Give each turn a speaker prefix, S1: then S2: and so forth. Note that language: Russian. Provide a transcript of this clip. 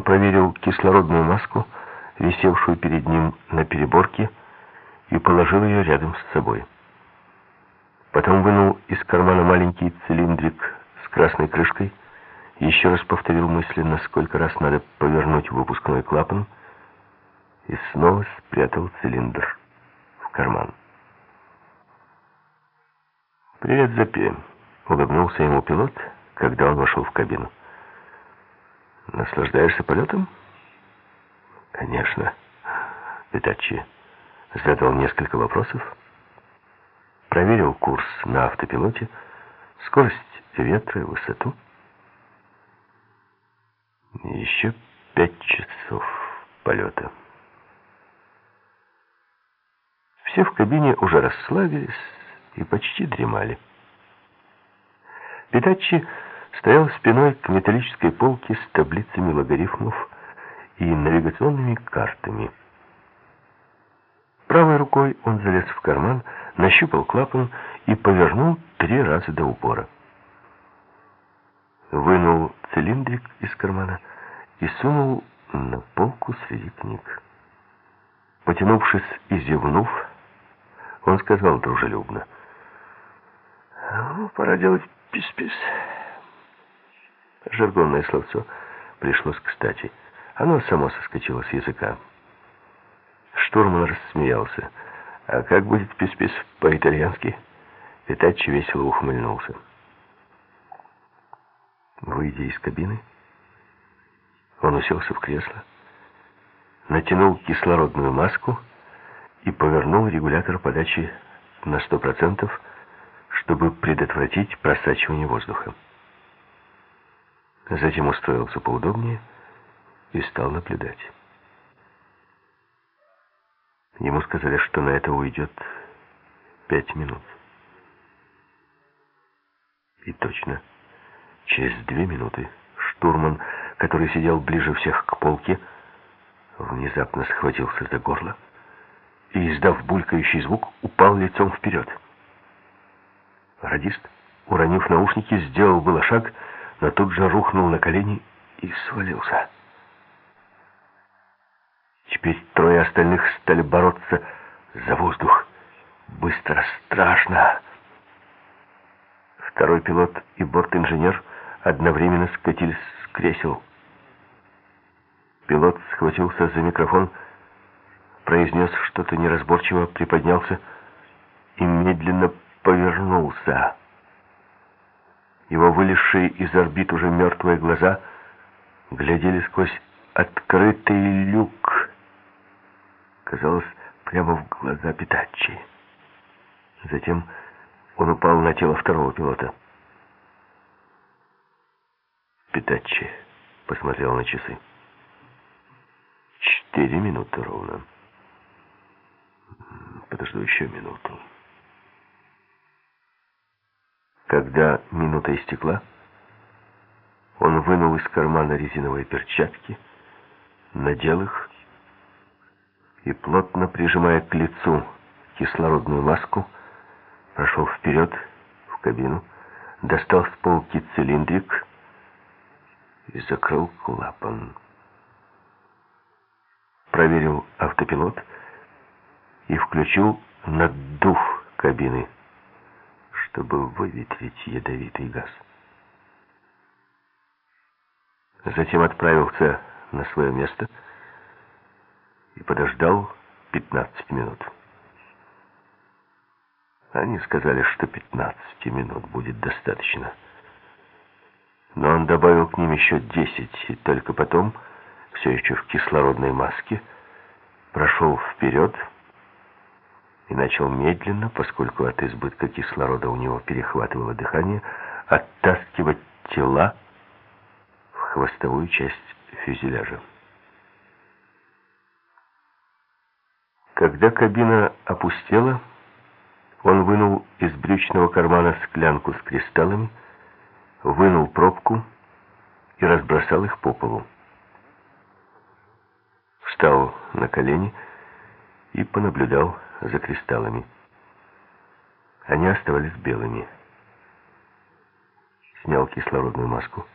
S1: Проверил кислородную маску, висевшую перед ним на переборке, и положил ее рядом с собой. Потом вынул из кармана маленький цилиндрик с красной крышкой, еще раз повторил мысленно, сколько раз надо повернуть выпускной клапан, и снова спрятал цилиндр в карман. «Привет, Запи!» — улыбнулся ему пилот, когда он вошел в кабину. «Наслаждаешься полетом?» «Конечно». Питачи задал несколько вопросов, проверил курс на автопилоте, скорость ветра высоту. Еще пять часов полета. Все в кабине уже расслабились и почти дремали. Питачи стоял спиной к металлической полке с таблицами логарифмов и навигационными картами. Правой рукой он залез в карман, нащупал клапан и повернул три раза до упора. Вынул цилиндрик из кармана и сунул на полку среди книг. Потянувшись и зевнув, он сказал дружелюбно. «Ну, пора делать пис-пис». Жаргонное словцо пришлось кстати. Оно само соскочило с языка. Штурман рассмеялся. «А как будет пис-пис по-итальянски?» Питачи весело ухмыльнулся. Выйдя из кабины, он уселся в кресло, натянул кислородную маску и повернул регулятор подачи на сто процентов, чтобы предотвратить просачивание воздуха. Затем устроился поудобнее и стал наблюдать. Ему сказали, что на это уйдет пять минут. И точно, через две минуты штурман, который сидел ближе всех к полке, внезапно схватился за горло и, издав булькающий звук, упал лицом вперед. Радист, уронив наушники, сделал было шаг, но тут же рухнул на колени и свалился. Теперь трое остальных стали бороться за воздух. Быстро, страшно. Второй пилот и борт-инженер одновременно скатились с кресел. Пилот схватился за микрофон, произнес что-то неразборчиво, приподнялся и медленно повернулся. Его вылезшие из орбит уже мертвые глаза глядели сквозь открытый люк. Казалось, прямо в глаза Питачи. Затем он упал на тело второго пилота. Питачи посмотрел на часы. Четыре минуты ровно. Подожду еще минуту. Когда минута истекла, он вынул из кармана резиновые перчатки, надел их и, плотно прижимая к лицу кислородную маску, прошел вперед в кабину, достал с полки цилиндрик и закрыл клапан. Проверил автопилот и включил наддув кабины чтобы выветрить ядовитый газ. Затем отправился на свое место и подождал 15 минут. Они сказали, что 15 минут будет достаточно. Но он добавил к ним еще 10, и только потом, все еще в кислородной маске, прошел вперед, и начал медленно, поскольку от избытка кислорода у него перехватывало дыхание, оттаскивать тела в хвостовую часть фюзеляжа. Когда кабина опустела, он вынул из брючного кармана склянку с кристаллами, вынул пробку и разбросал их по полу. Встал на колени и понаблюдал за кристаллами. Они оставались белыми. Снял кислородную маску.